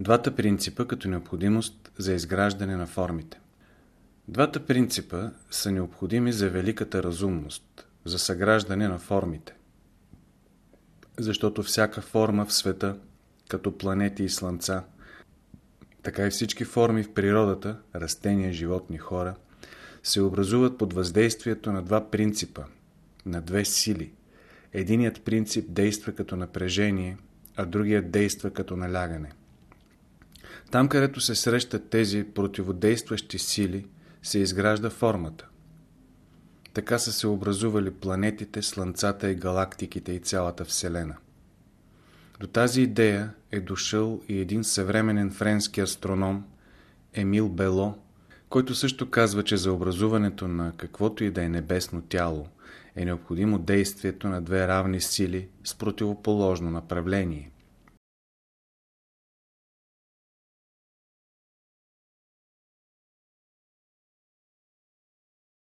Двата принципа като необходимост за изграждане на формите. Двата принципа са необходими за великата разумност, за съграждане на формите. Защото всяка форма в света, като планети и слънца, така и всички форми в природата, растения, животни, хора, се образуват под въздействието на два принципа, на две сили. Единият принцип действа като напрежение, а другият действа като налягане. Там, където се срещат тези противодействащи сили, се изгражда формата. Така са се образували планетите, слънцата и галактиките и цялата Вселена. До тази идея е дошъл и един съвременен френски астроном Емил Бело, който също казва, че за образуването на каквото и да е небесно тяло е необходимо действието на две равни сили с противоположно направление –